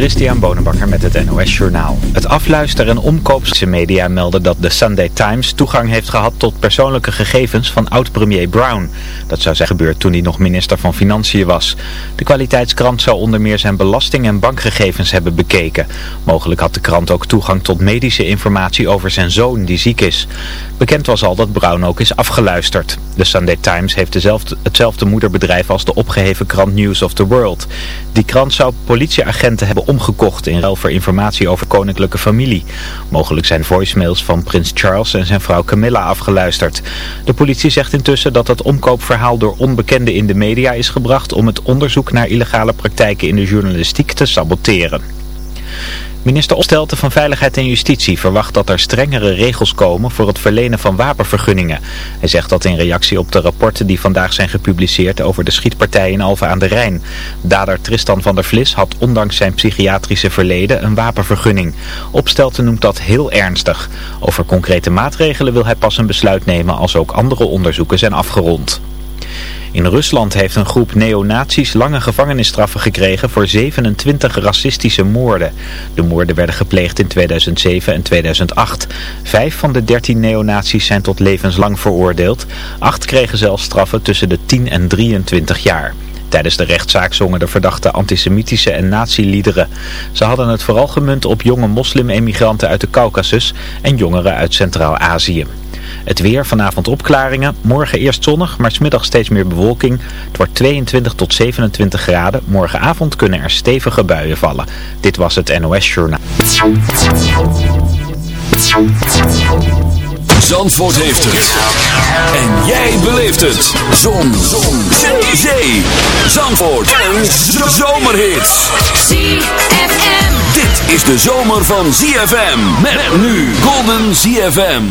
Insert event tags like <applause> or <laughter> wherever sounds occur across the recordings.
Christian Bonenbakker met het NOS Journaal. Het afluisteren en omkoopse media melden dat de Sunday Times toegang heeft gehad tot persoonlijke gegevens van oud-premier Brown. Dat zou zijn gebeurd toen hij nog minister van Financiën was. De kwaliteitskrant zou onder meer zijn belasting- en bankgegevens hebben bekeken. Mogelijk had de krant ook toegang tot medische informatie over zijn zoon die ziek is. Bekend was al dat Brown ook is afgeluisterd. De Sunday Times heeft dezelfde, hetzelfde moederbedrijf als de opgeheven krant News of the World. Die krant zou politieagenten hebben omgekocht in ruil voor informatie over koninklijke familie. Mogelijk zijn voicemails van prins Charles en zijn vrouw Camilla afgeluisterd. De politie zegt intussen dat het omkoopverhaal door onbekenden in de media is gebracht om het onderzoek naar illegale praktijken in de journalistiek te saboteren. Minister Opstelten van Veiligheid en Justitie verwacht dat er strengere regels komen voor het verlenen van wapenvergunningen. Hij zegt dat in reactie op de rapporten die vandaag zijn gepubliceerd over de schietpartij in Alphen aan de Rijn. Dader Tristan van der Vlis had ondanks zijn psychiatrische verleden een wapenvergunning. Opstelten noemt dat heel ernstig. Over concrete maatregelen wil hij pas een besluit nemen als ook andere onderzoeken zijn afgerond. In Rusland heeft een groep neonazies lange gevangenisstraffen gekregen voor 27 racistische moorden. De moorden werden gepleegd in 2007 en 2008. Vijf van de 13 neonazies zijn tot levenslang veroordeeld. Acht kregen zelfs straffen tussen de 10 en 23 jaar. Tijdens de rechtszaak zongen de verdachte antisemitische en nazi-liederen. Ze hadden het vooral gemunt op jonge moslim-emigranten uit de Caucasus en jongeren uit Centraal-Azië. Het weer, vanavond opklaringen. Morgen eerst zonnig, maar smiddag steeds meer bewolking. Het wordt 22 tot 27 graden. Morgenavond kunnen er stevige buien vallen. Dit was het NOS Journaal. Zandvoort heeft het. En jij beleeft het. Zon. Zon. Zee. Zandvoort. Een zomerhit. ZFM. Dit is de zomer van ZFM. Met nu Golden ZFM.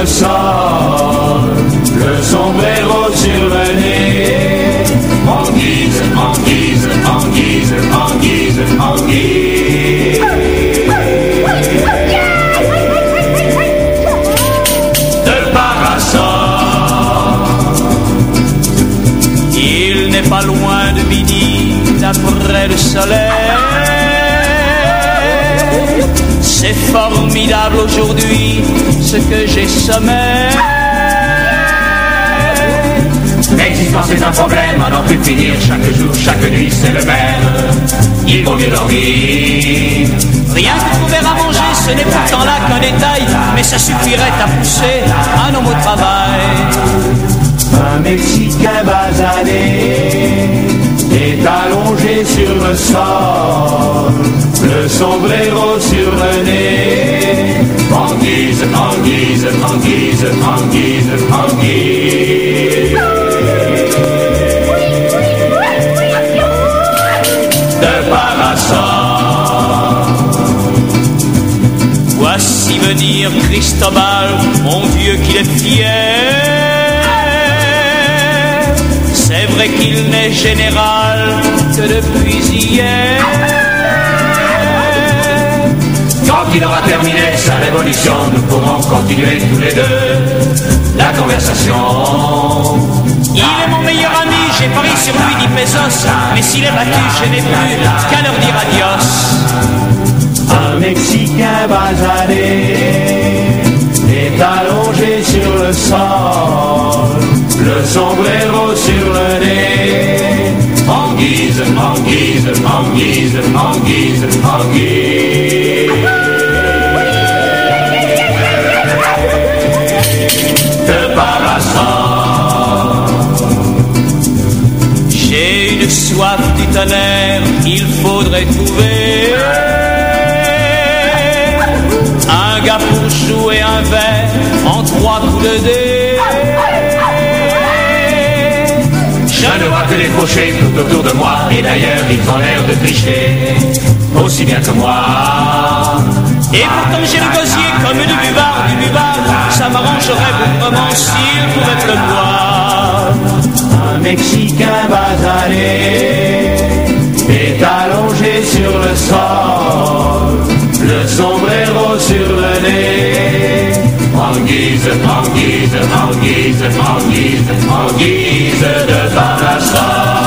Le sol, le sombrero sur en guise, en guise, en guise, en guise, en guise. De parasol. Il n'est pas loin de midi, d'après le soleil. C'est formidable aujourd'hui que j'ai sommeil. L'existence est un problème, n'en plus finir chaque jour, chaque nuit c'est le même. Il vaut mieux dormir. Rien que trouver à manger, ce n'est pourtant là qu'un détail, mais ça suffirait à pousser un homme au travail. Un Mexicain basané est allongé sur le sol, le sombrero sur le nez, en guise, en guise, en guise, en guise, en guise. De parasol. Voici venir Cristobal, mon Dieu qu'il est fier. Vrai qu'il n'est général que depuis hier. Quand il aura terminé sa révolution, nous pourrons continuer tous les deux la conversation. Il est mon meilleur ami, j'ai parié sur lui, dit Pesos. Mais s'il est battu, je n'ai plus qu'à leur dire adios. Un Mexicain basané est allongé sur le sol, le sombrero sur le nez, en guise, en guise, en guise, en guise, en guise. De parasol. J'ai une soif du tonnerre, il faudrait trouver un gars pour jouer un verre en trois coups de dés. Je ne vois que des fauchés tout autour de moi Et d'ailleurs ils ont l'air de tricher Aussi bien que moi Et pourtant j'ai le gosier comme du buvard, du buvard. Ça m'arrangerait vraiment s'il pouvait pleuvoir. Un Mexicain basalé est allongé sur le sol, le sombrero sur le nez. En guise, en guise, en guise, de parasol.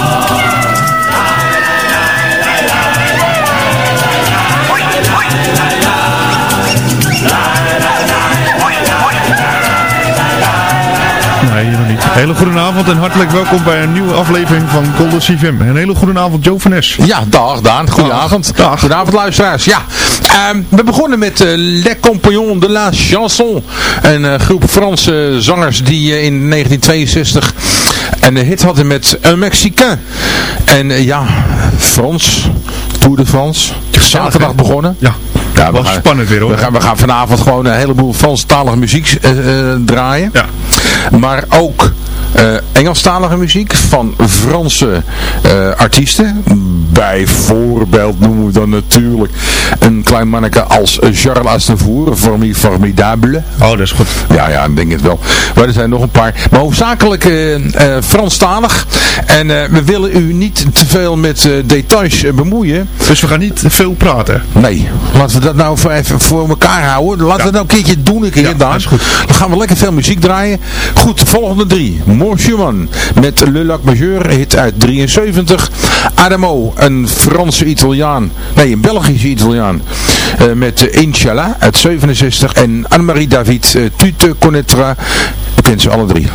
Nee, nog niet. Hele goede avond en hartelijk welkom bij een nieuwe aflevering van Golden CFM. Een hele goede avond, Joe van Nes. Ja, dag Daan. Goedenavond. Dag. Goedenavond luisteraars. Ja, ehm, we begonnen met eh, Les Compagnons de la Chanson. Een eh, groep Franse zangers die eh, in 1962 een hit hadden met Un Mexicain. En ja, Frans, Tour de France. Zaterdag begonnen. Ja, Ja, we gaan- spannend weer hoor. We gaan, we gaan vanavond gewoon een heleboel Franstalige muziek eh, eh, draaien. Ja. Maar ook eh, Engelstalige muziek van Franse artiesten. Bijvoorbeeld noemen we dan natuurlijk een klein manneke als Charles Aznavour, Formi Formidable. Oh, dat is goed. Ja, ja, ik denk het wel. Maar er zijn nog een paar. Maar hoofdzakelijk eh eh, Franstalig. En eh, we willen u niet te veel met details bemoeien. Dus we gaan niet veel praten. Nee, laten we dat nou voor, even voor elkaar houden. Laten we het nou een keertje doen, een keer Ja, dat is goed. Dan gaan we lekker veel muziek draaien. Goed, de volgende drie. Mon met Le Lac Majeur, hit uit 73. Adamo, een Franse Italiaan. Nee, een Belgische Italiaan. eh, met Inshallah uit 67. En Anne-Marie David, eh, Tu te connaîtras. Je kent ze alle drie.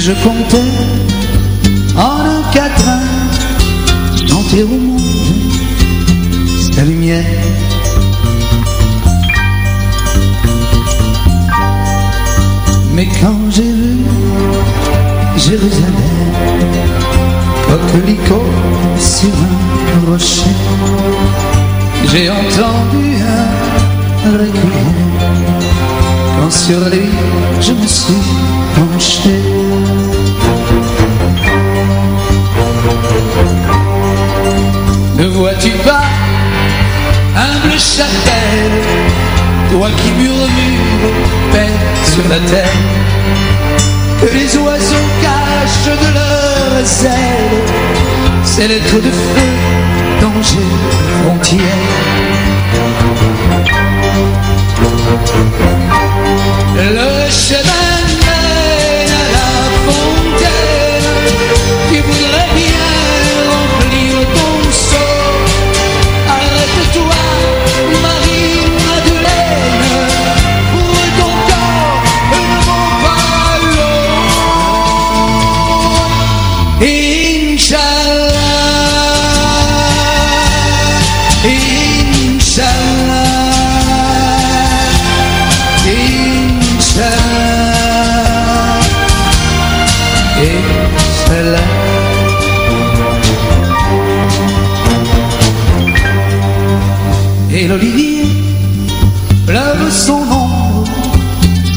je sur la terre que les oiseaux cachent de leurs ailes. Ces lettres de feu, danger, frontière. Le chef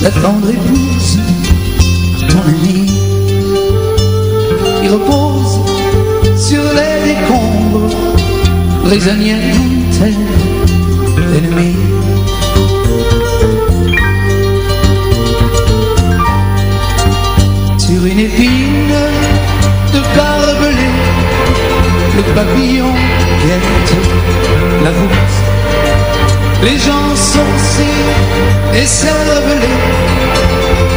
la tendre épouse, ton ami, qui repose sur les décombres, prisonnière d'une terre ennemie. Sur une épine de barbelé, le papillon guette la route les gens sont si et servent les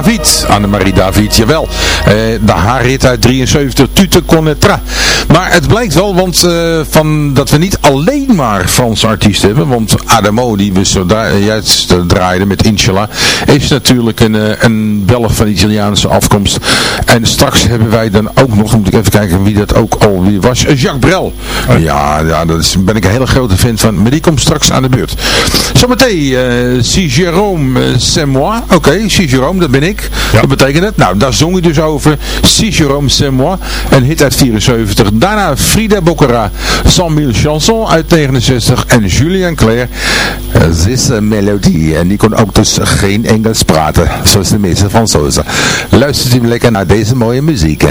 David, Annemarie David, jawel. Eh, de haar hit uit 73, Tute Connetra. Maar het blijkt wel, want eh, van, dat we niet alleen maar Franse artiesten hebben. Want Adamo, die we zo da- juist eh, draaiden met Inshallah, is natuurlijk een, eh, een Belg van Italiaanse afkomst. En straks hebben wij dan ook nog, moet ik even kijken wie dat ook alweer was, eh, Jacques Brel. Ja, ja daar ben ik een hele grote fan van, maar die komt straks aan de beurt. Zometeen, eh si Jérôme, eh, c'est moi. Oké, si Jérôme, dat ben ik. Wat betekent het? Nou, daar zong hij dus over. Si Jérôme, c'est moi. Een hit uit 74. Daarna Frida Boccara, 100 000 chansons uit 69. En Julien Clerc, eh, This Melodie. En die kon ook dus geen Engels praten. Zoals de meeste Fransozen. Luistert u lekker naar deze mooie muziek.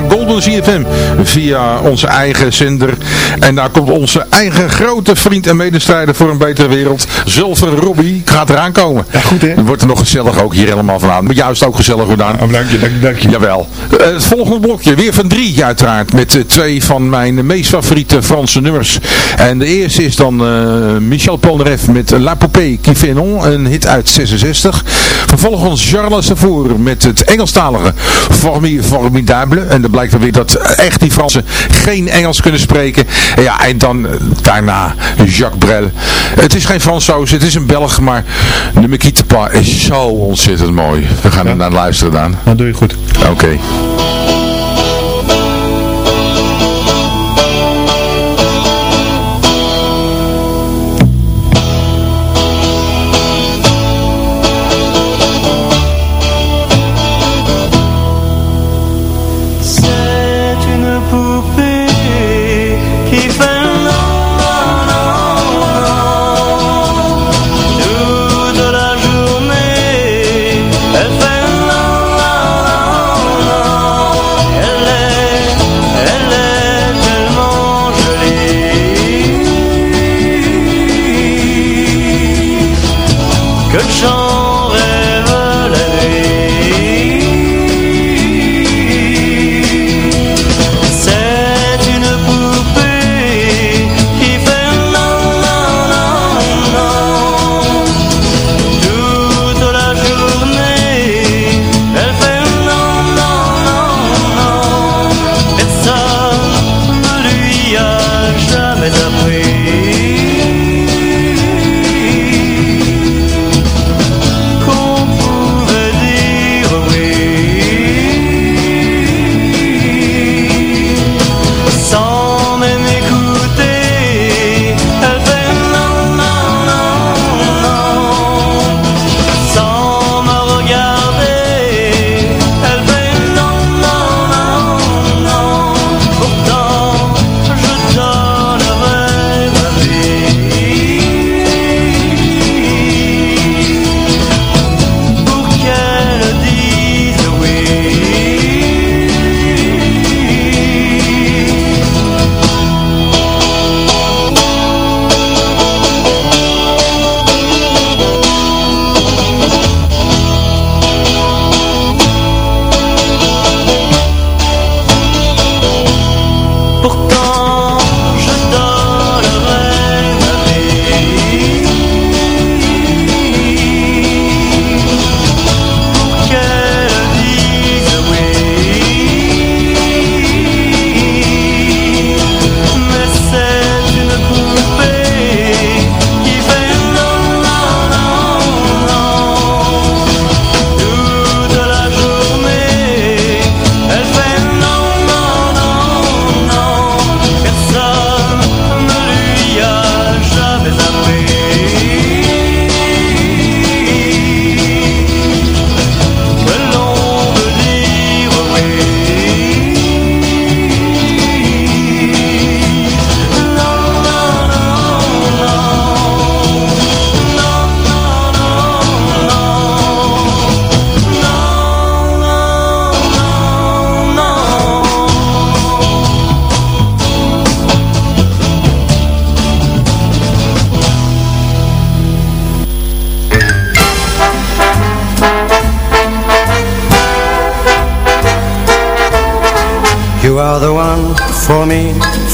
Naar Golden CFM via onze eigen zender. En daar komt onze eigen grote vriend en medestrijder voor een betere wereld, Zulver Robbie, gaat eraan komen. Ja, goed hè? Wordt er nog gezellig ook hier helemaal vandaan. Maar juist ook gezellig gedaan. Oh, dank je, dank, dank je. Jawel. Eh, het volgende blokje, weer van drie uiteraard, met eh, twee van mijn meest favoriete Franse nummers. En de eerste is dan eh, Michel Polnareff met La Poupée qui fait non, een hit uit 66. Vervolgens Charles Savour met het Engelstalige Formi Formidable. En dan blijkt dan weer dat echt die Fransen geen Engels kunnen spreken. En ja, en dan eh, daarna Jacques Brel. Het is geen Fransoos, het is een Belg, maar de Me quitte pas is zo ontzettend mooi. We gaan er naar luisteren dan. Dat doe je goed. Oké.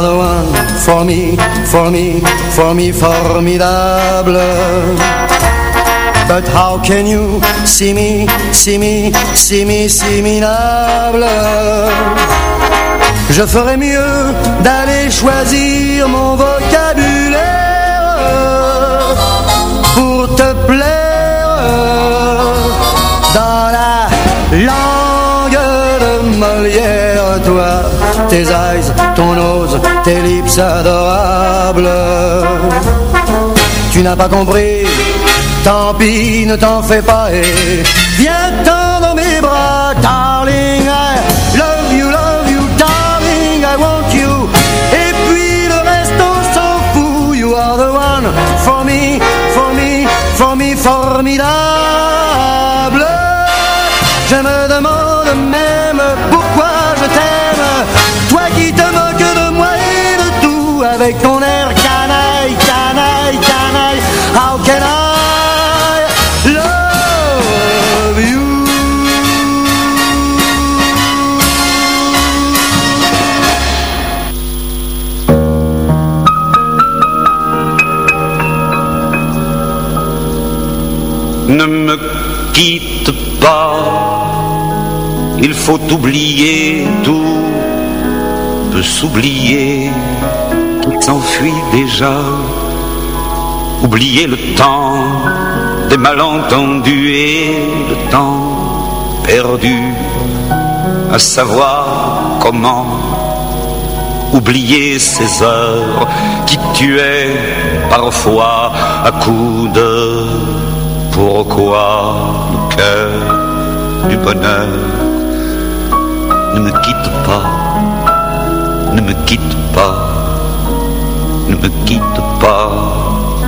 The one for me, for me, for me, formidable. But how can you see me, see me, see me, see minable Je ferais mieux d'aller choisir mon vocabulaire pour te plaire dans la langue de Molière, toi, tes eyes, ton nose, tes lips adorables. Tu n'as pas compris Tant pis, ne t'en fais pas et viens-t'en dans mes bras, darling. I love you, love you, darling. I want you. Et puis le reste, on s'en. You are the one for me, for me, for me, formidable. Je me demande avec ton air canaille, canaille, canaille. How can? Ne me quitte pas, il faut oublier tout, peut s'oublier, s'enfuit déjà. Oublier le temps des malentendus et le temps perdu, à savoir comment oublier ces heures qui tuaient parfois à coups de pourquoi le cœur du bonheur ne me quitte pas, ne me quitte pas, me quitte pas,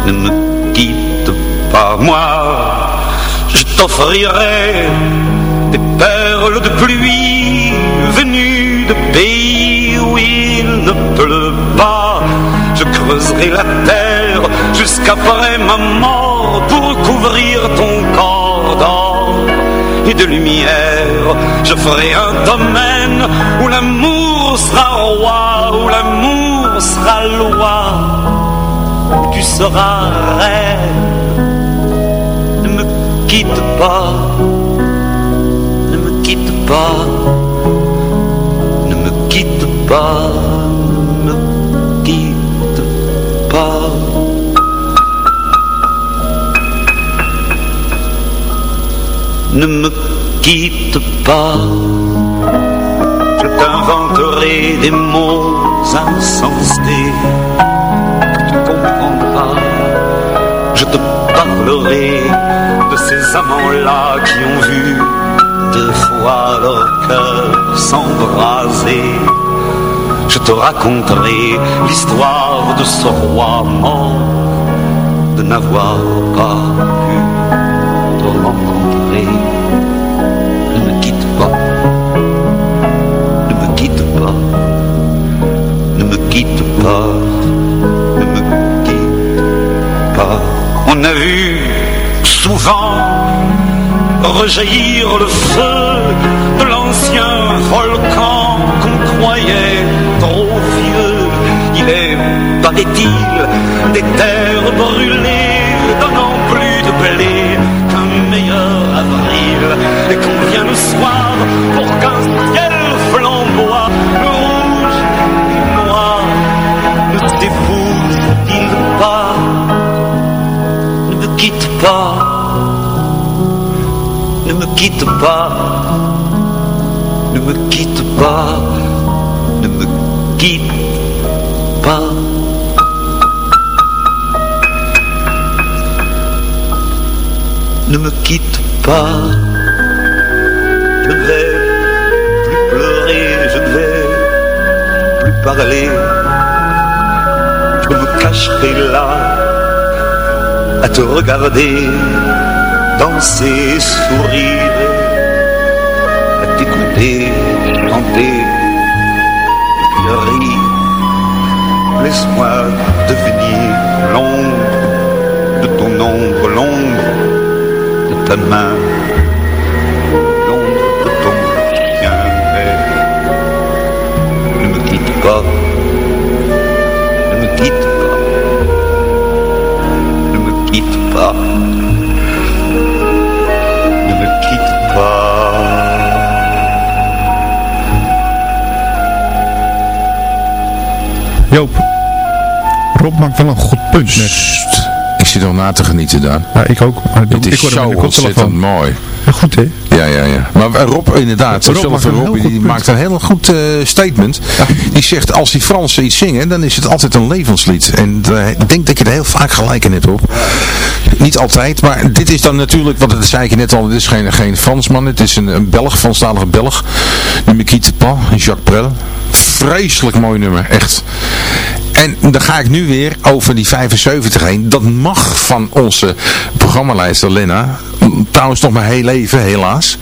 ne me quitte pas. Moi, je t'offrirai des perles de pluie venues de pays où il ne pleut pas. Je creuserai la terre jusqu'après ma mort pour couvrir ton corps d'or et de lumière. Je ferai un domaine où l'amour sera roi, où l'amour sera loi, tu seras reine. Ne me quitte pas, ne me quitte pas, ne me quitte pas, ne me quitte pas. Ne me quitte pas, je t'inventerai des mots insensés que tu comprendras. Je te parlerai de ces amants-là qui ont vu deux fois leur cœur s'embraser. Je te raconterai l'histoire de ce roi mort de n'avoir pas pu te rencontrer. Ne me quitte pas. On a vu souvent rejaillir le feu de l'ancien volcan qu'on croyait trop vieux. Il est, paraît-il, des terres brûlées, donnant plus de blé qu'un meilleur avril. Ne me quitte pas. ne me quitte pas. Je ne vais plus pleurer, je ne vais plus parler. Je me cacherai là à te regarder danser, sourire, à t'écouter Laisse-moi devenir l'ombre de ton ombre, l'ombre de ta main, l'ombre de ton chien. Mais ne me quitte pas, ne me quitte pas, ne me quitte pas, Joop. Rob maakt wel een goed punt net. Ik zit nog na te genieten, Daan. Ja, ik ook. Maar Het is zo ontzettend mooi. Ja, goed hè? Ja, ja, ja. Maar eh, Rob, inderdaad, Rob zelf maakt een Rob, heel goed die maakt een heel goed eh, statement. Die zegt, als die Fransen iets zingen, dan is het altijd een levenslied. En eh, ik denk dat je er heel vaak gelijk in hebt, Rob. Niet altijd, maar dit is dan natuurlijk, want dat zei ik je net al, het is geen, geen Fransman, het is een, een Belg, Franstalige Belg. Quitte pas, Jacques Brel. Vreselijk mooi nummer, echt. En dan ga ik nu weer over die 75 heen. Dat mag van onze programmaleider Lena. Trouwens nog maar heel even, helaas.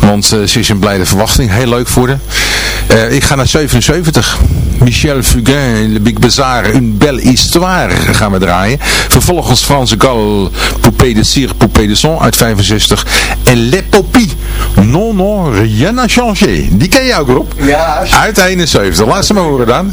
Want eh, ze is in blijde verwachting. Heel leuk voor haar. Eh, ik ga naar 77. Michel Fugain, Le Big Bazaar, Une Belle Histoire gaan we draaien. Vervolgens Franse Gal, Poupée de Cire, Poupée de Son uit 65. En Le Popie, Non Non Rien n'a changé. Die ken je ook, Rob? Ja. Uit 71. Laat ze maar horen dan.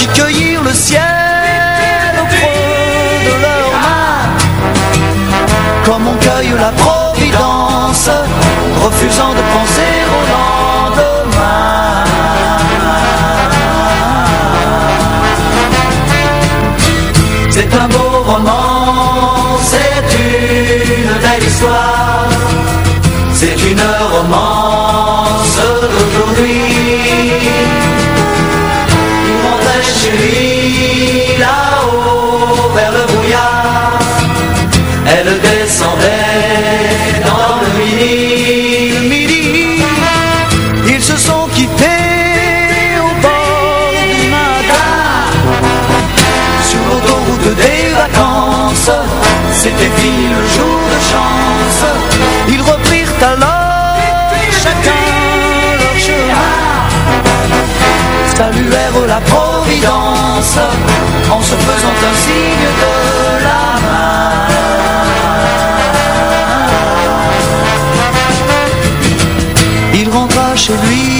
qui cueillirent le ciel au creux de leurs mains, comme on cueille la providence, refusant de penser c'était fini le jour de chance. Ils reprirent alors chacun leur chemin. Saluèrent la Providence en se faisant un signe de la main. Il rentra chez lui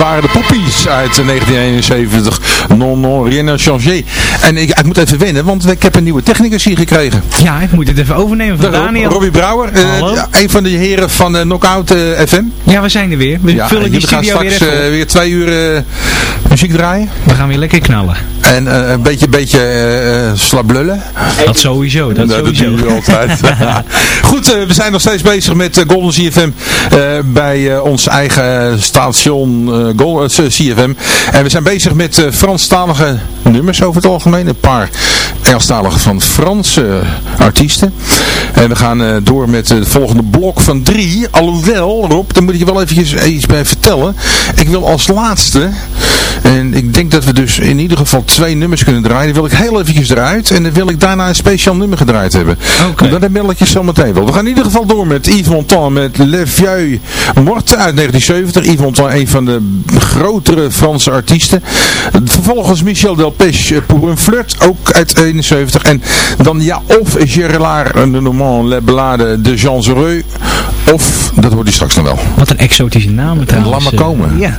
Waren de Poppies uit 1971. Non, non, rien n'a changé. En ik, ik moet even wennen, want ik heb een nieuwe technicus hier gekregen. Ja, ik moet dit even overnemen van Daniel. Robbie Brouwer, eh, een van de heren van eh, Knockout eh, FM. Ja, we zijn er weer. We Ja, vullen die gaan studio weer straks even eh, op. weer twee uur eh, muziek draaien. We gaan weer lekker knallen. En eh, een beetje, beetje slablullen. Dat sowieso, dat dat sowieso. doen we altijd. <laughs> Goed, we zijn nog steeds bezig met Golden CFM bij ons eigen station CFM. En we zijn bezig met Franstalige nummers over het algemeen. Een paar Engelstalige van Franse artiesten. En we gaan door met het volgende blok van drie. Alhoewel, Rob, daar moet ik je wel eventjes iets bij vertellen. Ik wil als laatste, en ik denk dat we dus in ieder geval twee nummers kunnen draaien. Die wil ik heel eventjes eruit. En dan wil ik daarna een speciaal nummer gedraaid hebben. Oké. Dat meld ik je zo meteen wel. We gaan in ieder geval door met Yves Montand met Le Vieux Morte uit 1970. Yves Montand, een van de grotere Franse artiesten. Vervolgens Michel Delpech Pour un flirt, ook uit 71. En dan ja, of Gérard de Normand, Le Ballade de Jean Zereux. Of, dat hoort hij straks nog wel. Wat een exotische naam trouwens. Laat maar eh. komen. Ja.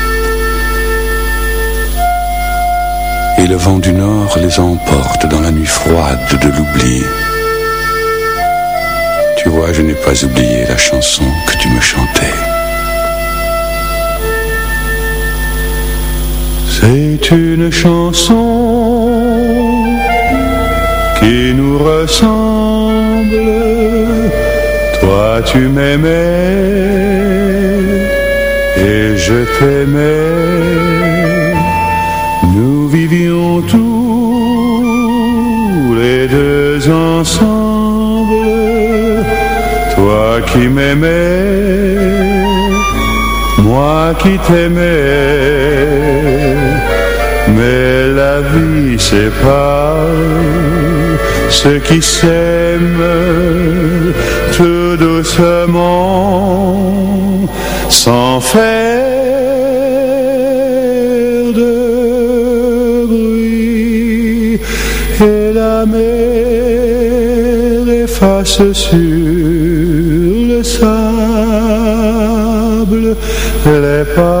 Et le vent du nord les emporte dans la nuit froide de l'oubli. Tu vois, je n'ai pas oublié la chanson que tu me chantais. C'est une chanson qui nous ressemble. Toi, tu m'aimais et je t'aimais. Tous les deux ensemble. Toi qui m'aimais, moi qui t'aimais. Mais la vie sépare ceux qui s'aiment tout doucement, sans faire efface sur le sable les pas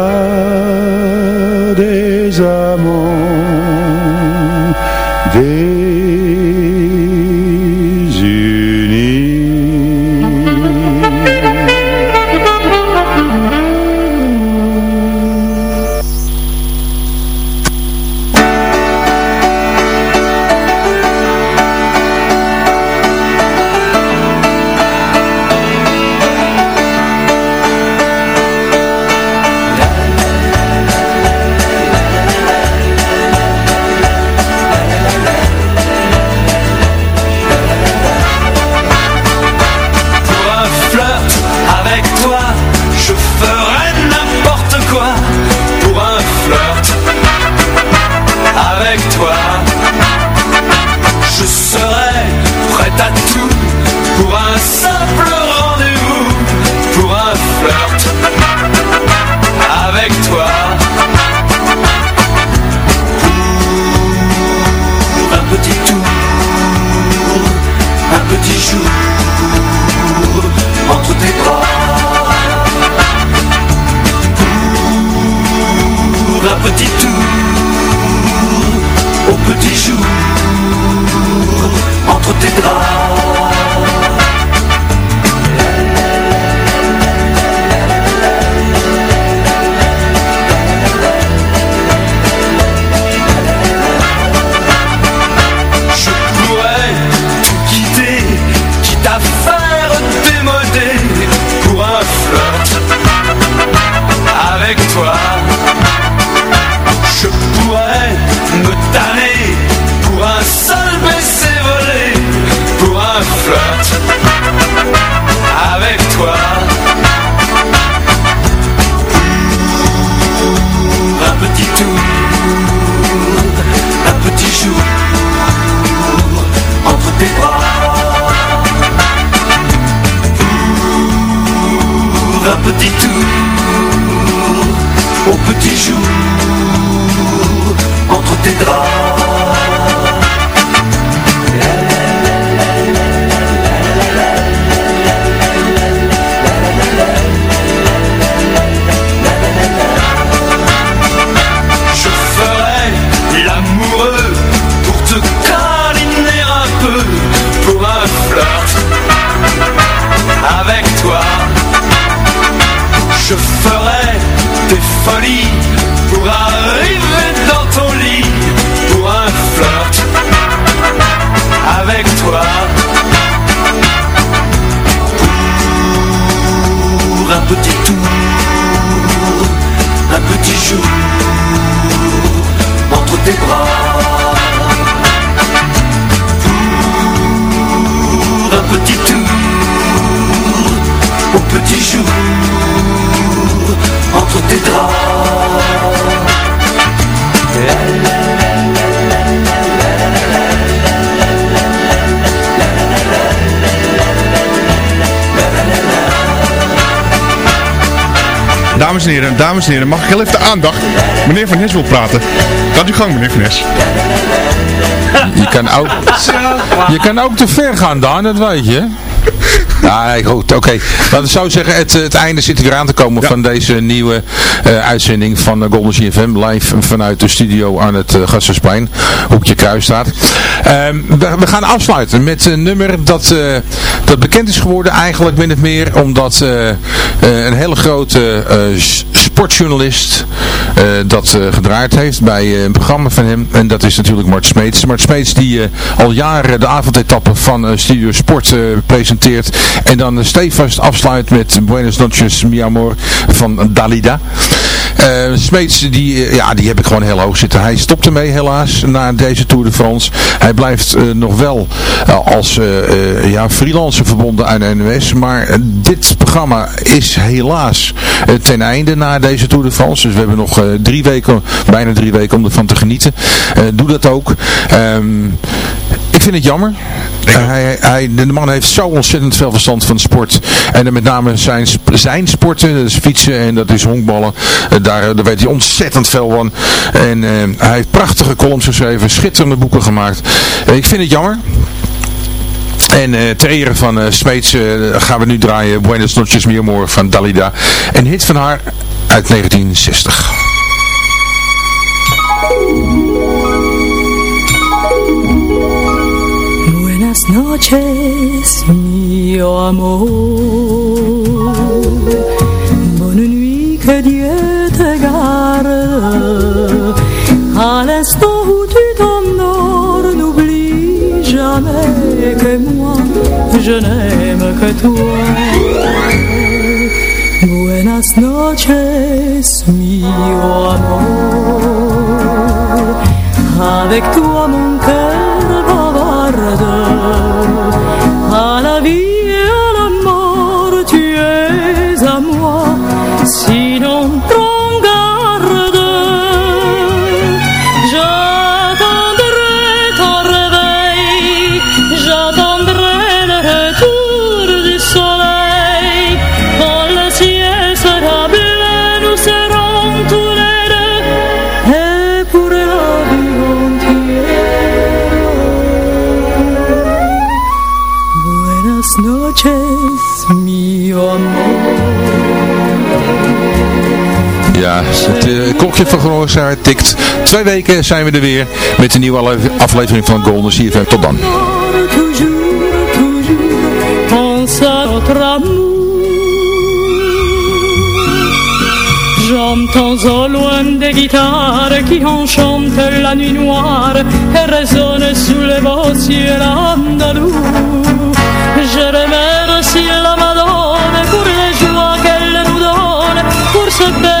Dames en heren, dames en heren, mag ik heel even de aandacht? Meneer Van Nes wil praten. Gaat u gang, meneer Van Nes. Je kan ook, je kan ook te ver gaan, Daan, dat weet je. <laughs> Ja, nee, goed, oké. Dat zou zeggen, het, het einde zit er weer aan te komen van deze nieuwe eh, uitzending van uh, Golden GFM. Live vanuit de studio aan het uh, Gassersplein, hoekje Kruisstraat. Ehm, we, we gaan afsluiten met een nummer dat, eh, dat bekend is geworden eigenlijk min of meer. Omdat eh, eh, een hele grote eh, sportjournalist eh, dat eh, gedraaid heeft bij eh, een programma van hem. En dat is natuurlijk Mart Smeets. Mart Smeets die al jaren de avondetappen van Studio Sport presenteert. En dan stevast afsluit met Buenos noches mi amor van Dalida. Eh Smeets, die, ja, die heb ik gewoon heel hoog zitten. Hij stopt ermee helaas na deze Tour de France. Hij blijft nog wel als ja, freelancer verbonden aan de NOS. Maar dit programma is helaas ten einde na deze Tour de France. Dus we hebben nog eh, drie weken, bijna drie weken om ervan te genieten. Eh, doe dat ook. Ehm, ik vind het jammer. Eh, hij, hij, de man heeft zo ontzettend veel verstand van de sport. En met name zijn, zijn sporten, dat is fietsen en dat is honkballen. Daar, daar weet hij ontzettend veel van. En hij heeft prachtige columns geschreven, schitterende boeken gemaakt. Ik vind het jammer. En eh ter ere van Smeets eh, gaan we nu draaien Buenos Noches Mi Amor van Dalida. Een hit van haar uit 1960. Buenas noches, mi amor. Bonne nuit, que Dieu te garde. À l'instant où tu t'endors, n'oublie jamais que moi, je n'aime que toi. Buenas noches, mi amor. Avec toi mon cœur klokje van Gehoorzaar tikt. Twee weken zijn we er weer met een nieuwe aflevering van Golden CFM. Tot dan. J'entends au loin des guitares qui enchantent la nuit noire et résonnent sous les beaux ciels andalous. Je remercie la Madone pour les joies qu'elle nous donne, pour ce